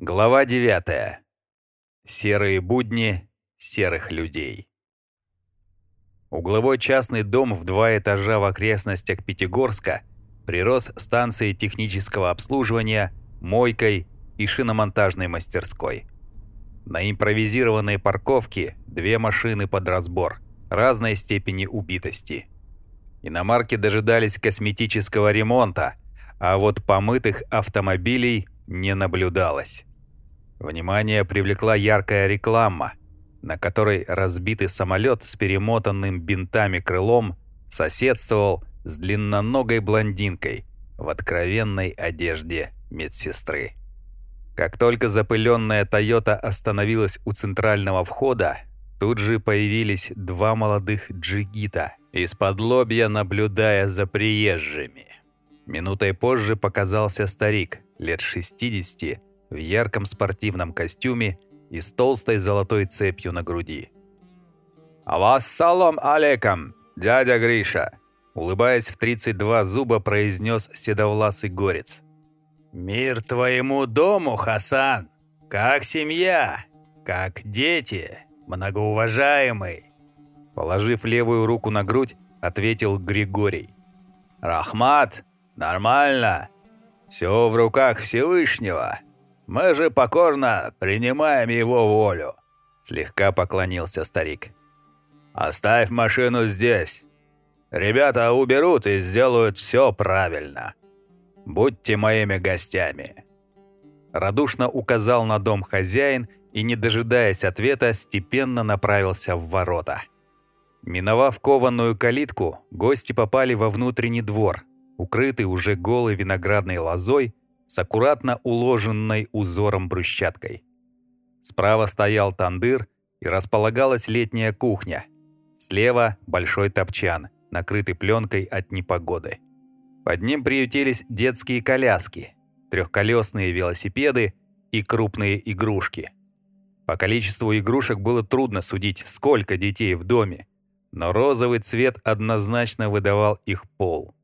Глава 9. Серые будни серых людей. Угловой частный дом в два этажа в окрестностях Пятигорска прирос станцией технического обслуживания, мойкой и шиномонтажной мастерской. На импровизированной парковке две машины под разбор, разной степени убитости. Иномарки дожидались косметического ремонта, а вот помытых автомобилей не наблюдалось. Внимание привлекла яркая реклама, на которой разбитый самолет с перемотанным бинтами крылом соседствовал с длинноногой блондинкой в откровенной одежде медсестры. Как только запыленная «Тойота» остановилась у центрального входа, тут же появились два молодых джигита, из-под лобья наблюдая за приезжими. Минутой позже показался старик, лет 60, в ярком спортивном костюме и с толстой золотой цепью на груди. «А вас салам алейкам, дядя Гриша!» Улыбаясь в 32 зуба, произнес седовласый горец. «Мир твоему дому, Хасан! Как семья! Как дети, многоуважаемый!» Положив левую руку на грудь, ответил Григорий. «Рахмат, нормально. Все в руках Всевышнего. Мы же покорно принимаем его волю», — слегка поклонился старик. «Оставь машину здесь. Ребята уберут и сделают все правильно. Будьте моими гостями». Радушно указал на дом хозяин и, не дожидаясь ответа, степенно направился в ворота. Миновав кованую калитку, гости попали во внутренний двор, укрытый уже голой виноградной лозой с аккуратно уложенной узором брусчаткой. Справа стоял тандыр и располагалась летняя кухня. Слева — большой топчан, накрытый пленкой от непогоды. Под ним приютились детские коляски, трехколесные велосипеды и крупные игрушки. По количеству игрушек было трудно судить, сколько детей в доме, но розовый цвет однозначно выдавал их пол.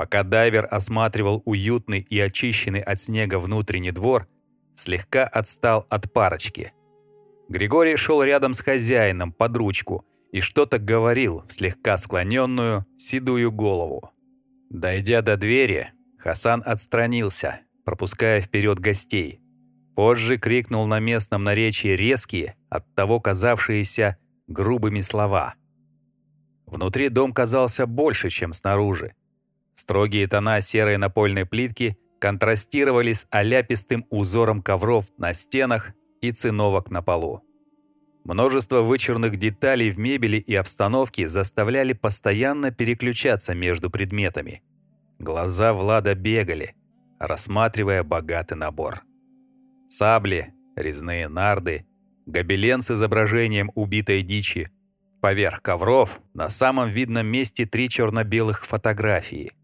Пока дайвер осматривал уютный и очищенный от снега внутренний двор, слегка отстал от парочки. Григорий шел рядом с хозяином под ручку и что-то говорил в слегка склоненную, седую голову. Дойдя до двери, Хасан отстранился, пропуская вперед гостей. Позже крикнул на местном наречии резкие, оттого казавшиеся грубыми слова. Внутри дом казался больше, чем снаружи. Строгие тона серой напольной плитки контрастировали с оляпистым узором ковров на стенах и циновок на полу. Множество вычурных деталей в мебели и обстановке заставляли постоянно переключаться между предметами. Глаза Влада бегали, рассматривая богатый набор. Сабли, резные нарды, гобелен с изображением убитой дичи. Поверх ковров на самом видном месте три черно-белых фотографии –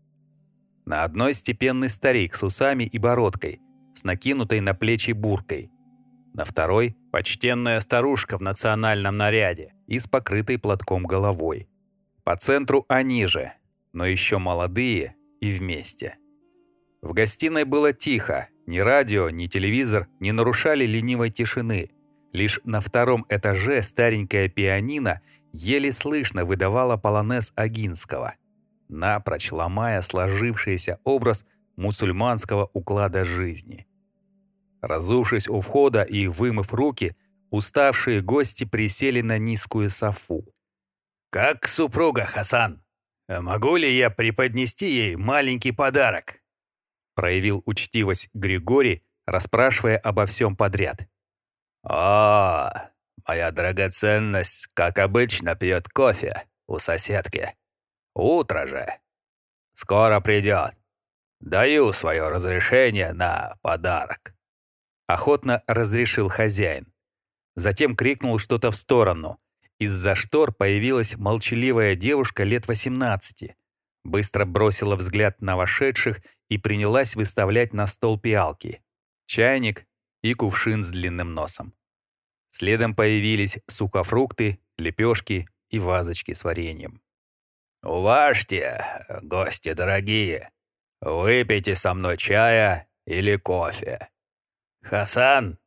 на одной степенный старик с усами и бородкой, с накинутой на плечи буркой. На второй – почтенная старушка в национальном наряде и с покрытой платком головой. По центру они же, но еще молодые и вместе. В гостиной было тихо, ни радио, ни телевизор не нарушали ленивой тишины. Лишь на втором этаже старенькая пианино еле слышно выдавала полонез Агинского – напрочь ломая сложившийся образ мусульманского уклада жизни. Разувшись у входа и вымыв руки, уставшие гости присели на низкую софу. «Как супруга, Хасан? Могу ли я преподнести ей маленький подарок?» проявил учтивость Григорий, расспрашивая обо всем подряд. «О, моя драгоценность, как обычно, пьет кофе у соседки. Утро же. Скоро придет. Даю свое разрешение на подарок. Охотно разрешил хозяин. Затем крикнул что-то в сторону. Из-за штор появилась молчаливая девушка лет 18. Быстро бросила взгляд на вошедших и принялась выставлять на стол пиалки. Чайник и кувшин с длинным носом. Следом появились сухофрукты, лепешки и вазочки с вареньем. «Уважьте, гости дорогие, выпейте со мной чая или кофе. «Хасан,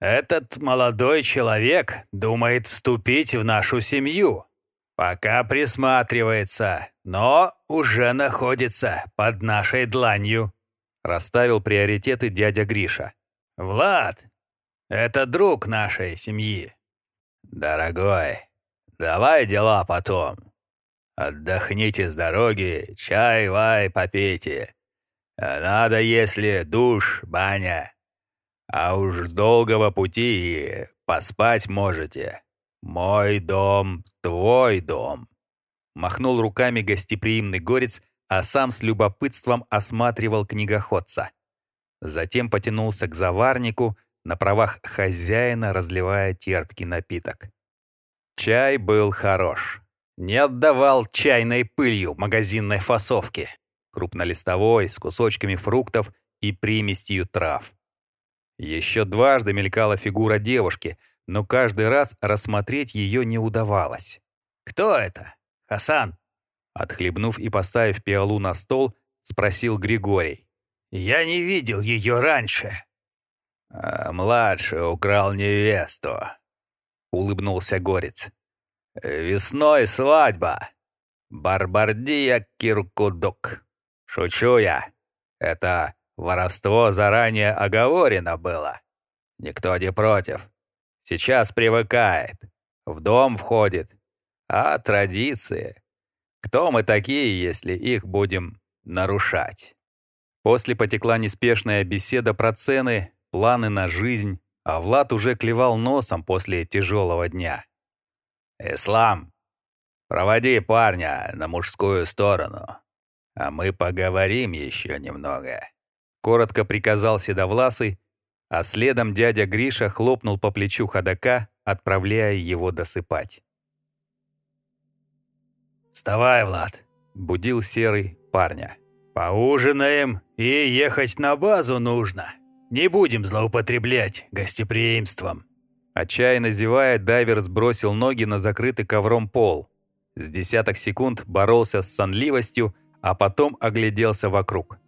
этот молодой человек думает вступить в нашу семью. Пока присматривается, но уже находится под нашей дланью», расставил приоритеты дядя Гриша. «Влад, это друг нашей семьи». «Дорогой, давай дела потом. Отдохните с дороги, чай, вай попейте. Надо, если душ, баня. А уж с долгого пути поспать можете. Мой дом, твой дом». Махнул руками гостеприимный горец, а сам с любопытством осматривал книгоходца. Затем потянулся к заварнику, на правах хозяина разливая терпкий напиток. Чай был хорош. Не отдавал чайной пылью магазинной фасовки. Крупнолистовой, с кусочками фруктов и примесью трав. Еще дважды мелькала фигура девушки, но каждый раз рассмотреть ее не удавалось. «Кто это? Хасан?» Отхлебнув и поставив пиалу на стол, спросил Григорий. «Я не видел ее раньше». А «Младший украл невесту», — улыбнулся Горец. «Весной свадьба. Барбардия Киркудук. Шучу я. Это воровство заранее оговорено было. Никто не против. Сейчас привыкает. В дом входит. А традиции? Кто мы такие, если их будем нарушать?» После потекла неспешная беседа про цены, планы на жизнь, а Влад уже клевал носом после тяжелого дня. «Ислам, проводи парня на мужскую сторону, а мы поговорим еще немного», — коротко приказал Седовласый, а следом дядя Гриша хлопнул по плечу ходока, отправляя его досыпать. «Вставай, Влад!» — будил Серый парня. «Поужинаем и ехать на базу нужно. Не будем злоупотреблять гостеприимством». Отчаянно зевая, дайвер сбросил ноги на закрытый ковром пол. С десяток секунд боролся с сонливостью, а потом огляделся вокруг.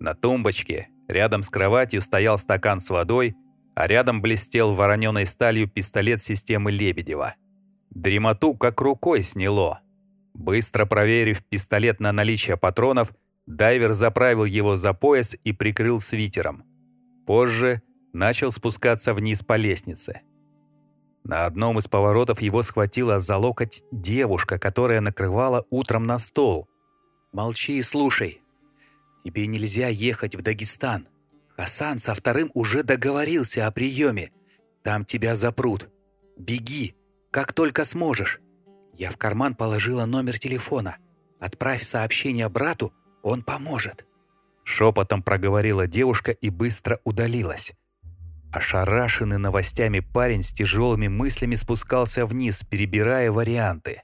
На тумбочке, рядом с кроватью, стоял стакан с водой, а рядом блестел вороненой сталью пистолет системы Лебедева. Дремоту как рукой сняло. Быстро проверив пистолет на наличие патронов, дайвер заправил его за пояс и прикрыл свитером. Позже начал спускаться вниз по лестнице. На одном из поворотов его схватила за локоть девушка, которая накрывала утром на стол. «Молчи и слушай. Тебе нельзя ехать в Дагестан. Хасан со вторым уже договорился о приеме. Там тебя запрут. Беги, как только сможешь. Я в карман положила номер телефона. Отправь сообщение брату, он поможет». Шепотом проговорила девушка и быстро удалилась. Ошарашенный новостями парень с тяжелыми мыслями спускался вниз, перебирая варианты.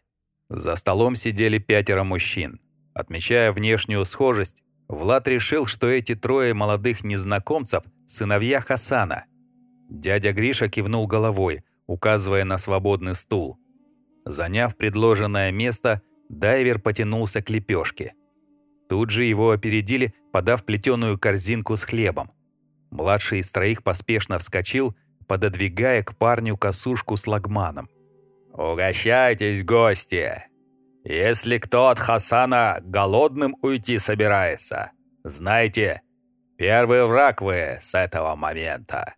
За столом сидели пятеро мужчин. Отмечая внешнюю схожесть, Влад решил, что эти трое молодых незнакомцев – сыновья Хасана. Дядя Гриша кивнул головой, указывая на свободный стул. Заняв предложенное место, дайвер потянулся к лепешке. Тут же его опередили, подав плетеную корзинку с хлебом. Младший из троих поспешно вскочил, пододвигая к парню косушку с лагманом. «Угощайтесь, гости! Если кто от Хасана голодным уйти собирается, знайте, первый враг вы с этого момента!»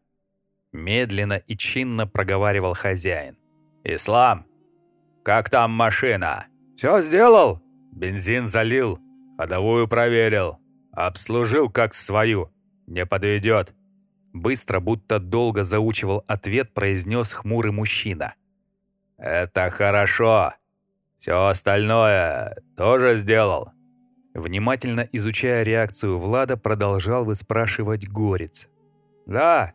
Медленно и чинно проговаривал хозяин. «Ислам, как там машина?» «Все сделал?» «Бензин залил, ходовую проверил, обслужил как свою». «Не подведет!» Быстро, будто долго заучивал ответ, произнес хмурый мужчина. «Это хорошо. Все остальное тоже сделал». Внимательно изучая реакцию Влада, продолжал выспрашивать Горец. «Да,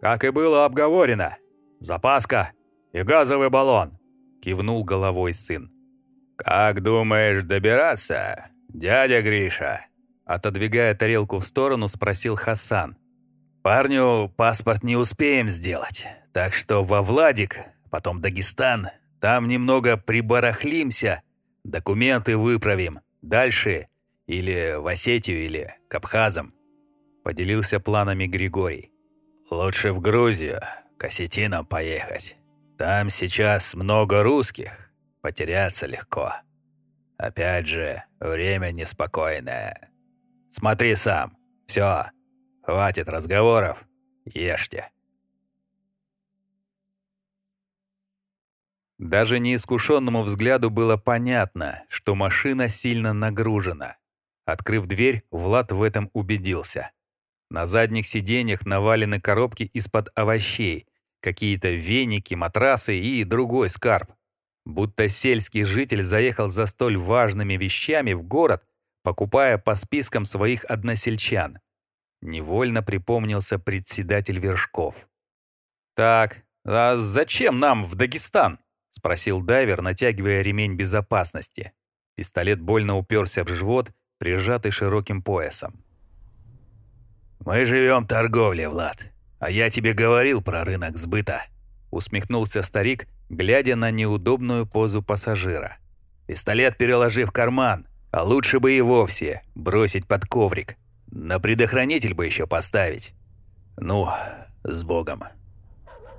как и было обговорено. Запаска и газовый баллон», — кивнул головой сын. «Как думаешь добираться, дядя Гриша?» Отодвигая тарелку в сторону, спросил Хасан. «Парню паспорт не успеем сделать, так что во Владик, потом Дагестан, там немного прибарахлимся, документы выправим. Дальше или в Осетию, или к Абхазам», — поделился планами Григорий. Лучше в Грузию, к осетинам поехать. Там сейчас много русских, потеряться легко. Опять же, время неспокойное. Смотри сам. Все, хватит разговоров, ешьте. Даже неискушенному взгляду было понятно, что машина сильно нагружена. Открыв дверь, Влад в этом убедился. На задних сиденьях навалены коробки из-под овощей, какие-то веники, матрасы и другой скарб. Будто сельский житель заехал за столь важными вещами в город, покупая по спискам своих односельчан. Невольно припомнился председатель Вершков. «Так, а зачем нам в Дагестан?» — спросил дайвер, натягивая ремень безопасности. Пистолет больно уперся в живот, прижатый широким поясом. «Мы живем торговлей, Влад. А я тебе говорил про рынок сбыта», — усмехнулся старик, глядя на неудобную позу пассажира. «Пистолет переложи в карман, а лучше бы и вовсе бросить под коврик. На предохранитель бы еще поставить. Ну, с Богом».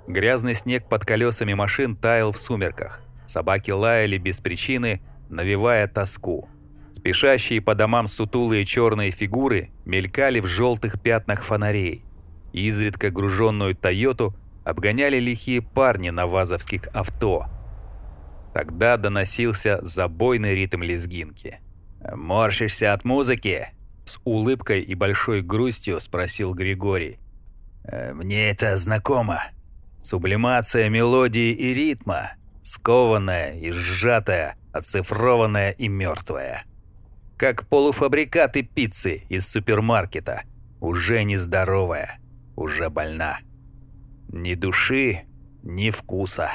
Грязный снег под колесами машин таял в сумерках. Собаки лаяли без причины, навевая тоску. Спешащие по домам сутулые черные фигуры мелькали в желтых пятнах фонарей. Изредка груженную «Тойоту» обгоняли лихие парни на вазовских авто. Тогда доносился забойный ритм лезгинки. «Морщишься от музыки?» С улыбкой и большой грустью спросил Григорий. «Э, «Мне это знакомо. Сублимация мелодии и ритма, скованная и сжатая, оцифрованная и мертвая как полуфабрикаты пиццы из супермаркета. Уже нездоровая, уже больна. Ни души, ни вкуса.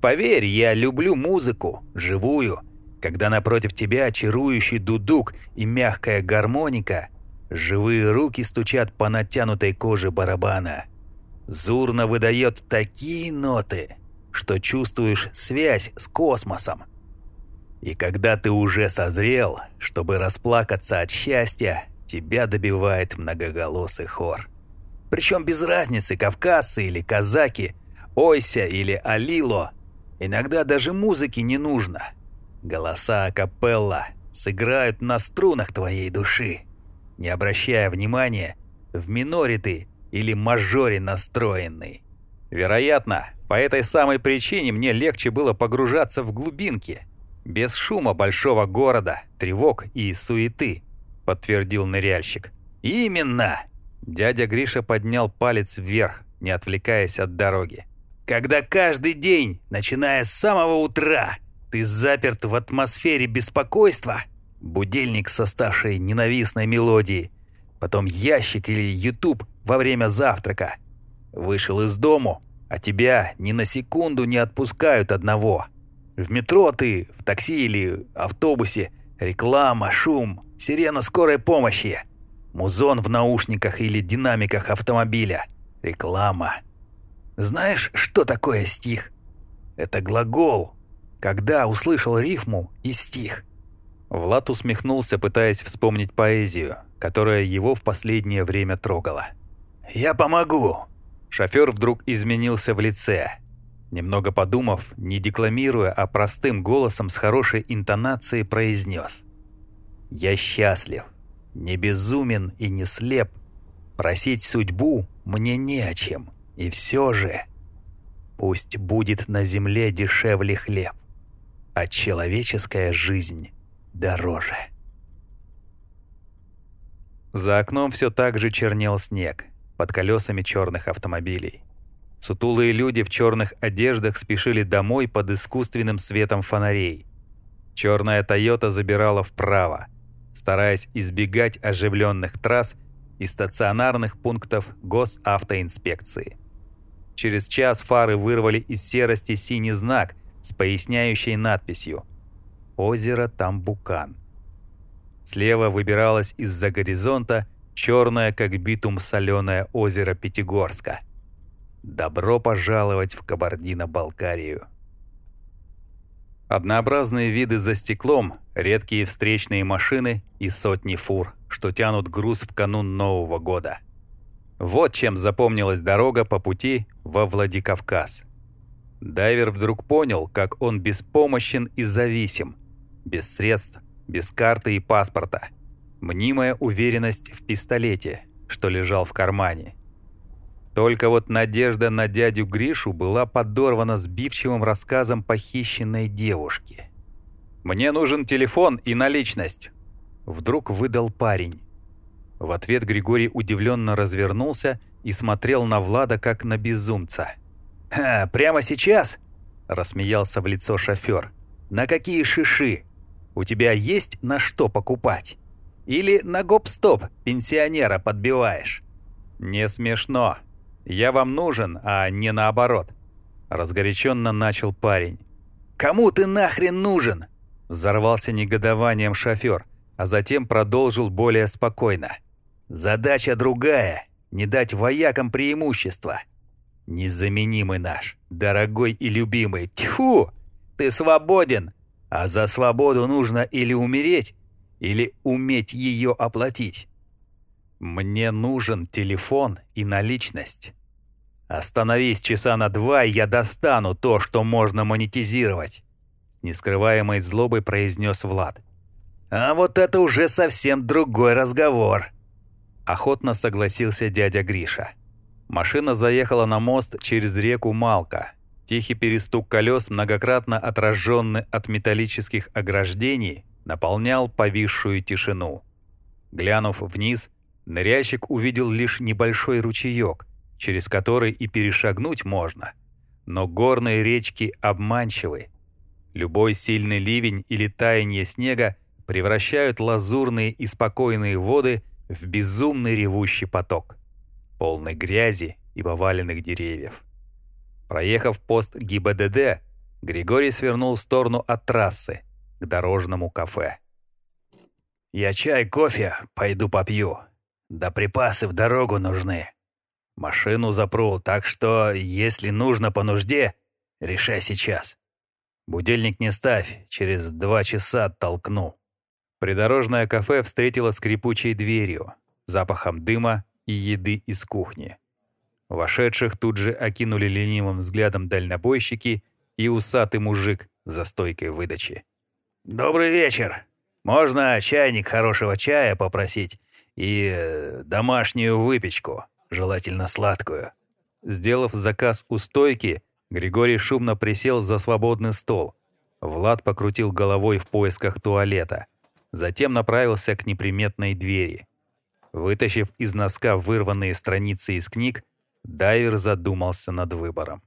Поверь, я люблю музыку, живую, когда напротив тебя чарующий дудук и мягкая гармоника, живые руки стучат по натянутой коже барабана. Зурно выдает такие ноты, что чувствуешь связь с космосом. И когда ты уже созрел, чтобы расплакаться от счастья, тебя добивает многоголосый хор. Причем без разницы, кавказцы или казаки, ойся или алило. Иногда даже музыки не нужно. Голоса акапелла сыграют на струнах твоей души. Не обращая внимания, в миноре ты или мажоре настроенный. Вероятно, по этой самой причине мне легче было погружаться в глубинки – без шума большого города, тревог и суеты», — подтвердил ныряльщик. «Именно!» Дядя Гриша поднял палец вверх, не отвлекаясь от дороги. «Когда каждый день, начиная с самого утра, ты заперт в атмосфере беспокойства, будильник со старшей ненавистной мелодией, потом ящик или ютуб во время завтрака. Вышел из дому, а тебя ни на секунду не отпускают одного. В метро ты, в такси или автобусе. Реклама, шум, сирена скорой помощи. Музон в наушниках или динамиках автомобиля. Реклама. Знаешь, что такое стих? Это глагол. Когда услышал рифму и стих. Влад усмехнулся, пытаясь вспомнить поэзию, которая его в последнее время трогала. «Я помогу!» Шофер вдруг изменился в лице. Немного подумав, не декламируя, а простым голосом с хорошей интонацией произнес. «Я счастлив, не безумен и не слеп. Просить судьбу мне не о чем. И все же, пусть будет на земле дешевле хлеб, а человеческая жизнь дороже». За окном все так же чернел снег под колесами черных автомобилей. Сутулые люди в черных одеждах спешили домой под искусственным светом фонарей. Черная «Тойота» забирала вправо, стараясь избегать оживленных трасс и стационарных пунктов госавтоинспекции. Через час фары вырвали из серости синий знак с поясняющей надписью «Озеро Тамбукан». Слева выбиралось из-за горизонта черное, как битум, соленое озеро Пятигорска – Добро пожаловать в Кабардино-Балкарию. Однообразные виды за стеклом, редкие встречные машины и сотни фур, что тянут груз в канун Нового года. Вот чем запомнилась дорога по пути во Владикавказ. Дайвер вдруг понял, как он беспомощен и зависим. Без средств, без карты и паспорта. Мнимая уверенность в пистолете, что лежал в кармане. Только вот надежда на дядю Гришу была подорвана сбивчивым рассказом похищенной девушки. «Мне нужен телефон и наличность», — вдруг выдал парень. В ответ Григорий удивленно развернулся и смотрел на Влада как на безумца. «Ха, прямо сейчас?» – рассмеялся в лицо шофер. «На какие шиши? У тебя есть на что покупать? Или на гоп-стоп пенсионера подбиваешь?» «Не смешно. Я вам нужен, а не наоборот», – разгоряченно начал парень. «Кому ты нахрен нужен?» – взорвался негодованием шофер, а затем продолжил более спокойно. «Задача другая – не дать воякам преимущества». Незаменимый наш, дорогой и любимый. Тьфу! Ты свободен! А за свободу нужно или умереть, или уметь ее оплатить. Мне нужен телефон и наличность. Остановись часа на два, и я достану то, что можно монетизировать. Нескрываемой злобой произнес Влад. А вот это уже совсем другой разговор. Охотно согласился дядя Гриша. Машина заехала на мост через реку Малка. Тихий перестук колес, многократно отраженный от металлических ограждений, наполнял повисшую тишину. Глянув вниз, ныряльщик увидел лишь небольшой ручеек, через который и перешагнуть можно. Но горные речки обманчивы. Любой сильный ливень или таяние снега превращают лазурные и спокойные воды в безумный ревущий поток полной грязи и поваленных деревьев. Проехав пост ГИБДД, Григорий свернул в сторону от трассы, к дорожному кафе. «Я чай, кофе пойду попью. Да припасы в дорогу нужны. Машину запру, так что, если нужно по нужде, решай сейчас. Будильник не ставь, через два часа толкну». Придорожное кафе встретило скрипучей дверью, запахом дыма и еды из кухни. Вошедших тут же окинули ленивым взглядом дальнобойщики и усатый мужик за стойкой выдачи. «Добрый вечер! Можно чайник хорошего чая попросить и э, домашнюю выпечку, желательно сладкую». Сделав заказ у стойки, Григорий шумно присел за свободный стол. Влад покрутил головой в поисках туалета. Затем направился к неприметной двери. Вытащив из носка вырванные страницы из книг, дайвер задумался над выбором.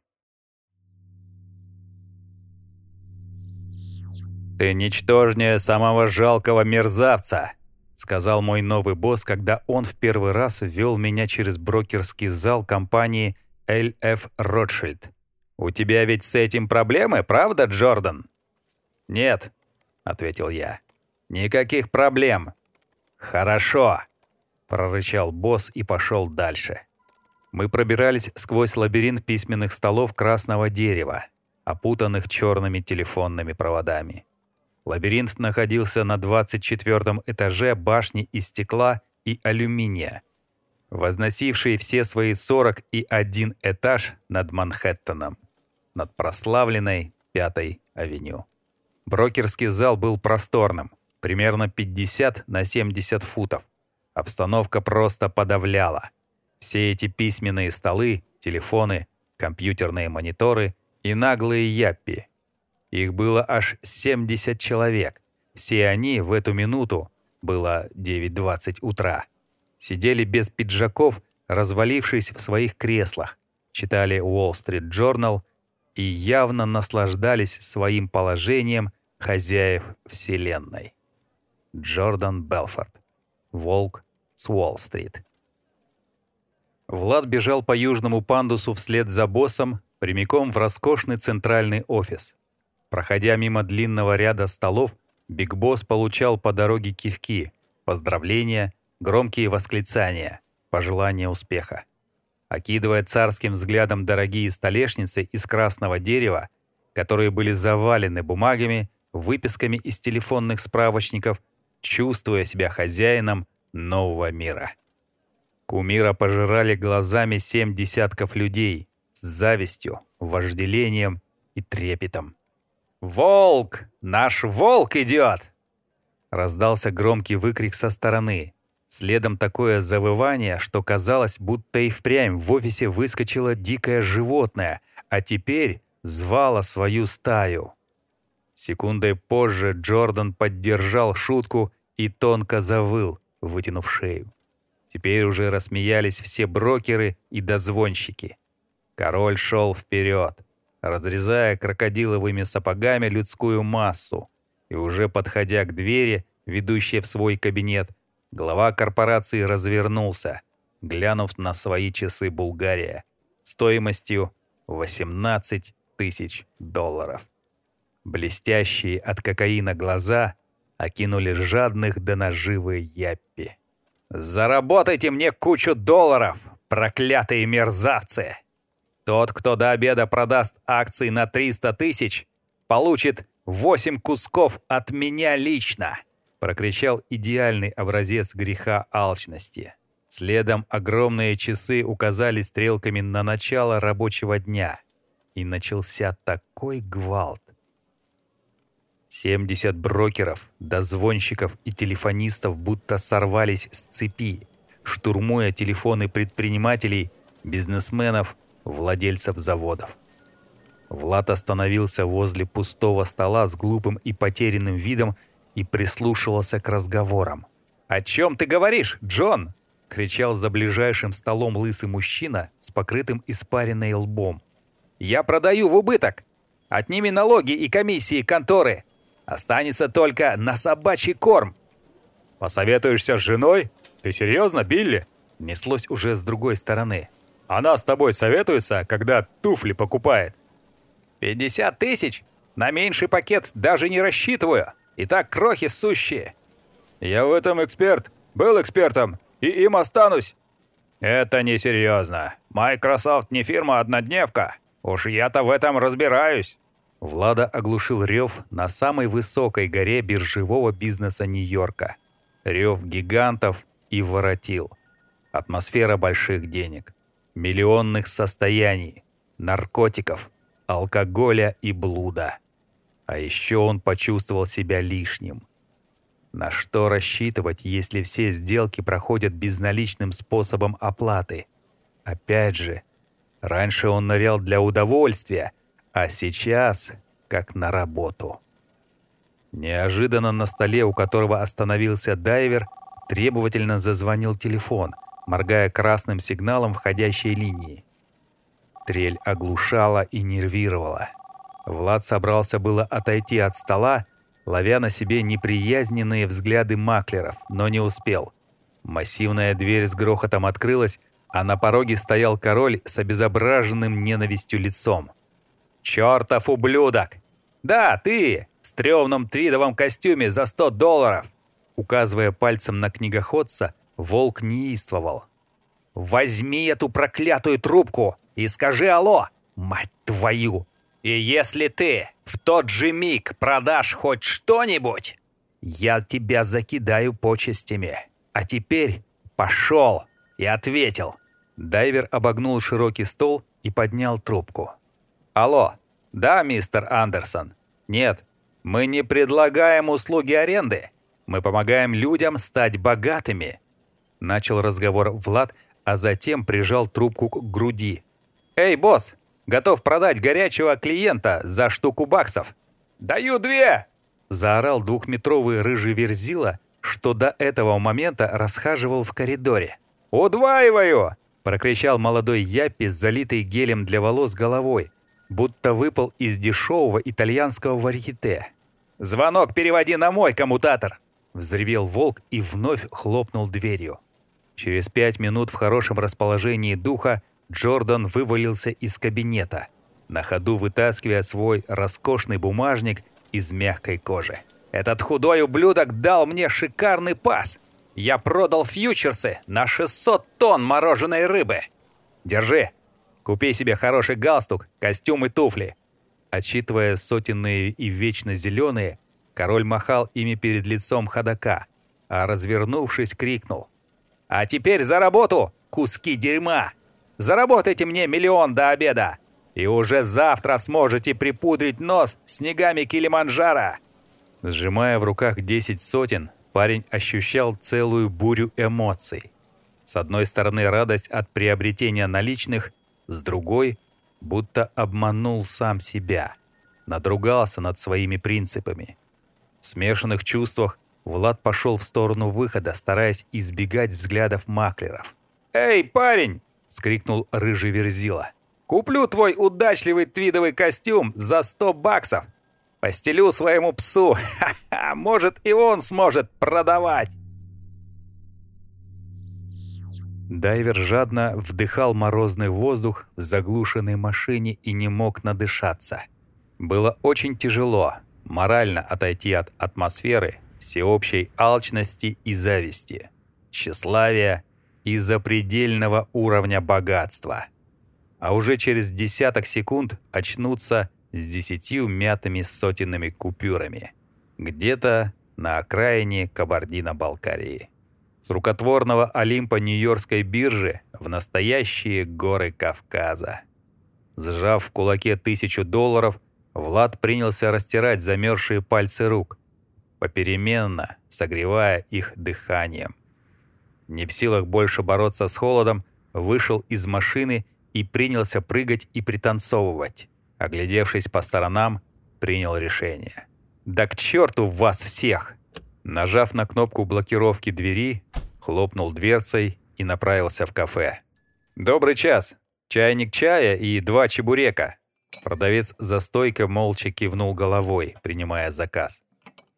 «Ты ничтожнее самого жалкого мерзавца!» — сказал мой новый босс, когда он в первый раз ввел меня через брокерский зал компании LF Rothschild. «У тебя ведь с этим проблемы, правда, Джордан?» «Нет», — ответил я. «Никаких проблем». «Хорошо прорычал босс и пошел дальше. Мы пробирались сквозь лабиринт письменных столов красного дерева, опутанных черными телефонными проводами. Лабиринт находился на 24 этаже башни из стекла и алюминия, возносившей все свои 41 этаж над Манхэттеном, над прославленной Пятой авеню. Брокерский зал был просторным, примерно 50 на 70 футов, Обстановка просто подавляла. Все эти письменные столы, телефоны, компьютерные мониторы и наглые яппи. Их было аж 70 человек. Все они в эту минуту, было 9.20 утра, сидели без пиджаков, развалившись в своих креслах, читали Wall Street Journal и явно наслаждались своим положением хозяев Вселенной. Джордан Белфорд. Волк с Уолл-стрит. Влад бежал по южному пандусу вслед за боссом прямиком в роскошный центральный офис. Проходя мимо длинного ряда столов, Биг Босс получал по дороге кивки, поздравления, громкие восклицания, пожелания успеха. Окидывая царским взглядом дорогие столешницы из красного дерева, которые были завалены бумагами, выписками из телефонных справочников, чувствуя себя хозяином нового мира. Кумира пожирали глазами семь десятков людей с завистью, вожделением и трепетом. «Волк! Наш волк идет!» Раздался громкий выкрик со стороны. Следом такое завывание, что казалось, будто и впрямь в офисе выскочило дикое животное, а теперь звало свою стаю. Секундой позже Джордан поддержал шутку и тонко завыл, вытянув шею. Теперь уже рассмеялись все брокеры и дозвонщики. Король шел вперед, разрезая крокодиловыми сапогами людскую массу, и уже подходя к двери, ведущей в свой кабинет, глава корпорации развернулся, глянув на свои часы Булгария стоимостью 18 тысяч долларов. Блестящие от кокаина глаза окинули жадных до наживы яппи. «Заработайте мне кучу долларов, проклятые мерзавцы!» Тот, кто до обеда продаст акции на 300 тысяч, получит 8 кусков от меня лично!» Прокричал идеальный образец греха алчности. Следом огромные часы указали стрелками на начало рабочего дня. И начался такой гвалт. 70 брокеров, дозвонщиков и телефонистов будто сорвались с цепи, штурмуя телефоны предпринимателей, бизнесменов владельцев заводов. Влад остановился возле пустого стола с глупым и потерянным видом и прислушивался к разговорам. «О чем ты говоришь, Джон?» — кричал за ближайшим столом лысый мужчина с покрытым испаренной лбом. «Я продаю в убыток! Отними налоги и комиссии конторы! Останется только на собачий корм!» «Посоветуешься с женой? Ты серьезно, Билли?» Неслось уже с другой стороны. Она с тобой советуется, когда туфли покупает. 50 тысяч? На меньший пакет даже не рассчитываю. И так крохи сущие. Я в этом эксперт. Был экспертом. И им останусь. Это несерьезно. Microsoft не фирма-однодневка. Уж я-то в этом разбираюсь. Влада оглушил рев на самой высокой горе биржевого бизнеса Нью-Йорка. Рев гигантов и воротил. Атмосфера больших денег миллионных состояний, наркотиков, алкоголя и блуда. А еще он почувствовал себя лишним. На что рассчитывать, если все сделки проходят безналичным способом оплаты? Опять же, раньше он нырял для удовольствия, а сейчас как на работу. Неожиданно на столе, у которого остановился дайвер, требовательно зазвонил телефон — моргая красным сигналом входящей линии. Трель оглушала и нервировала. Влад собрался было отойти от стола, ловя на себе неприязненные взгляды маклеров, но не успел. Массивная дверь с грохотом открылась, а на пороге стоял король с обезображенным ненавистью лицом. «Чёртов ублюдок! Да, ты! В стрёмном твидовом костюме за 100 долларов!» Указывая пальцем на книгоходца, Волк неистовал. «Возьми эту проклятую трубку и скажи «Алло!» Мать твою! И если ты в тот же миг продашь хоть что-нибудь, я тебя закидаю почестями. А теперь пошел!» И ответил. Дайвер обогнул широкий стол и поднял трубку. «Алло, да, мистер Андерсон? Нет, мы не предлагаем услуги аренды. Мы помогаем людям стать богатыми. Начал разговор Влад, а затем прижал трубку к груди. «Эй, босс, готов продать горячего клиента за штуку баксов?» «Даю две!» Заорал двухметровый рыжий верзила, что до этого момента расхаживал в коридоре. «Удваиваю!» — прокричал молодой Яппи с залитой гелем для волос головой, будто выпал из дешевого итальянского варьете. «Звонок переводи на мой коммутатор!» — взревел волк и вновь хлопнул дверью. Через пять минут в хорошем расположении духа Джордан вывалился из кабинета, на ходу вытаскивая свой роскошный бумажник из мягкой кожи. «Этот худой ублюдок дал мне шикарный пас! Я продал фьючерсы на 600 тонн мороженой рыбы! Держи! Купи себе хороший галстук, костюм и туфли!» Отчитывая сотенные и вечно зеленые, король махал ими перед лицом ходока, а развернувшись, крикнул – а теперь за работу! куски дерьма! Заработайте мне миллион до обеда, и уже завтра сможете припудрить нос снегами Килиманджаро!» Сжимая в руках десять сотен, парень ощущал целую бурю эмоций. С одной стороны радость от приобретения наличных, с другой — будто обманул сам себя, надругался над своими принципами. В смешанных чувствах Влад пошел в сторону выхода, стараясь избегать взглядов маклеров. «Эй, парень!» — скрикнул рыжий верзила. «Куплю твой удачливый твидовый костюм за сто баксов! Постелю своему псу! Ха-ха! Может, и он сможет продавать!» Дайвер жадно вдыхал морозный воздух в заглушенной машине и не мог надышаться. Было очень тяжело морально отойти от атмосферы всеобщей алчности и зависти, тщеславия и запредельного уровня богатства. А уже через десяток секунд очнуться с десятью мятыми сотенными купюрами. Где-то на окраине Кабардино-Балкарии рукотворного Олимпа Нью-Йоркской биржи в настоящие горы Кавказа. Сжав в кулаке тысячу долларов, Влад принялся растирать замерзшие пальцы рук, попеременно согревая их дыханием. Не в силах больше бороться с холодом, вышел из машины и принялся прыгать и пританцовывать. Оглядевшись по сторонам, принял решение. «Да к черту вас всех!» Нажав на кнопку блокировки двери, хлопнул дверцей и направился в кафе. «Добрый час! Чайник чая и два чебурека!» Продавец за стойкой молча кивнул головой, принимая заказ.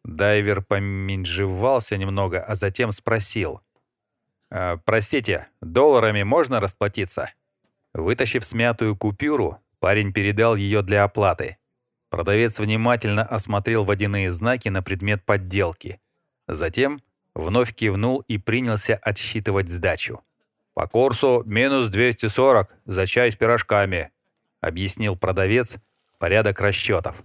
Дайвер поменьжевался немного, а затем спросил. «Э, «Простите, долларами можно расплатиться?» Вытащив смятую купюру, парень передал ее для оплаты. Продавец внимательно осмотрел водяные знаки на предмет подделки — Затем вновь кивнул и принялся отсчитывать сдачу. «По курсу минус 240 за чай с пирожками», — объяснил продавец порядок расчетов.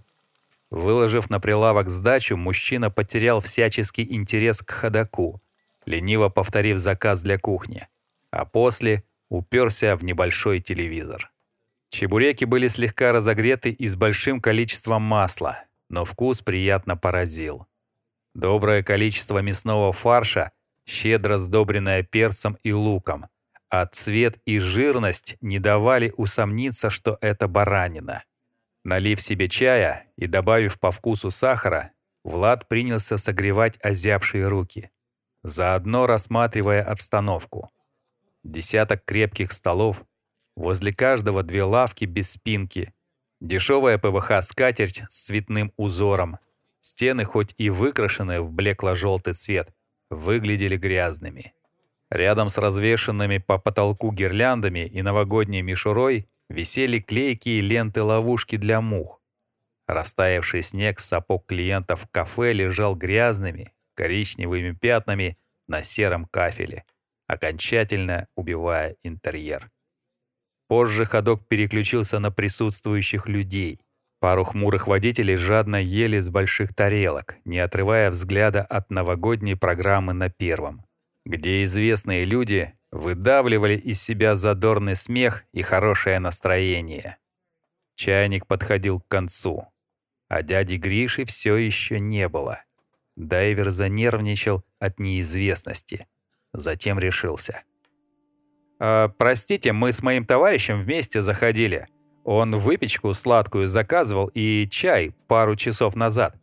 Выложив на прилавок сдачу, мужчина потерял всяческий интерес к ходоку, лениво повторив заказ для кухни, а после уперся в небольшой телевизор. Чебуреки были слегка разогреты и с большим количеством масла, но вкус приятно поразил. Доброе количество мясного фарша, щедро сдобренное перцем и луком, а цвет и жирность не давали усомниться, что это баранина. Налив себе чая и добавив по вкусу сахара, Влад принялся согревать озябшие руки, заодно рассматривая обстановку. Десяток крепких столов, возле каждого две лавки без спинки, дешевая ПВХ-скатерть с цветным узором, Стены, хоть и выкрашенные в блекло-желтый цвет, выглядели грязными. Рядом с развешенными по потолку гирляндами и новогодней мишурой висели клейкие ленты-ловушки для мух. Растаявший снег с сапог клиентов в кафе лежал грязными, коричневыми пятнами на сером кафеле, окончательно убивая интерьер. Позже ходок переключился на присутствующих людей. Пару хмурых водителей жадно ели с больших тарелок, не отрывая взгляда от новогодней программы на первом, где известные люди выдавливали из себя задорный смех и хорошее настроение. Чайник подходил к концу, а дяди Гриши все еще не было. Дайвер занервничал от неизвестности, затем решился. «Э, «Простите, мы с моим товарищем вместе заходили», он выпечку сладкую заказывал и чай пару часов назад.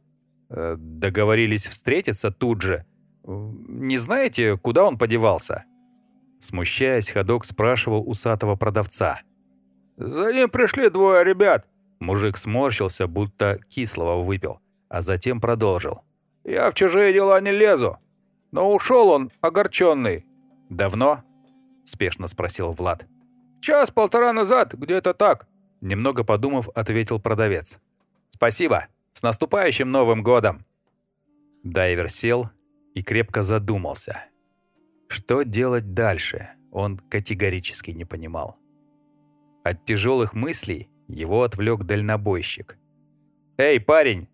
Э, договорились встретиться тут же. Не знаете, куда он подевался?» Смущаясь, ходок спрашивал усатого продавца. «За ним пришли двое ребят». Мужик сморщился, будто кислого выпил, а затем продолжил. «Я в чужие дела не лезу, но ушел он огорченный». «Давно?» — спешно спросил Влад. «Час-полтора назад, где-то так». Немного подумав, ответил продавец. «Спасибо! С наступающим Новым годом!» Дайвер сел и крепко задумался. Что делать дальше, он категорически не понимал. От тяжелых мыслей его отвлек дальнобойщик. «Эй, парень,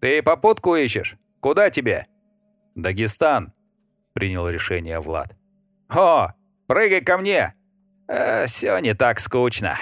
ты попутку ищешь? Куда тебе?» «Дагестан», — принял решение Влад. «О, прыгай ко мне! э, все не так скучно.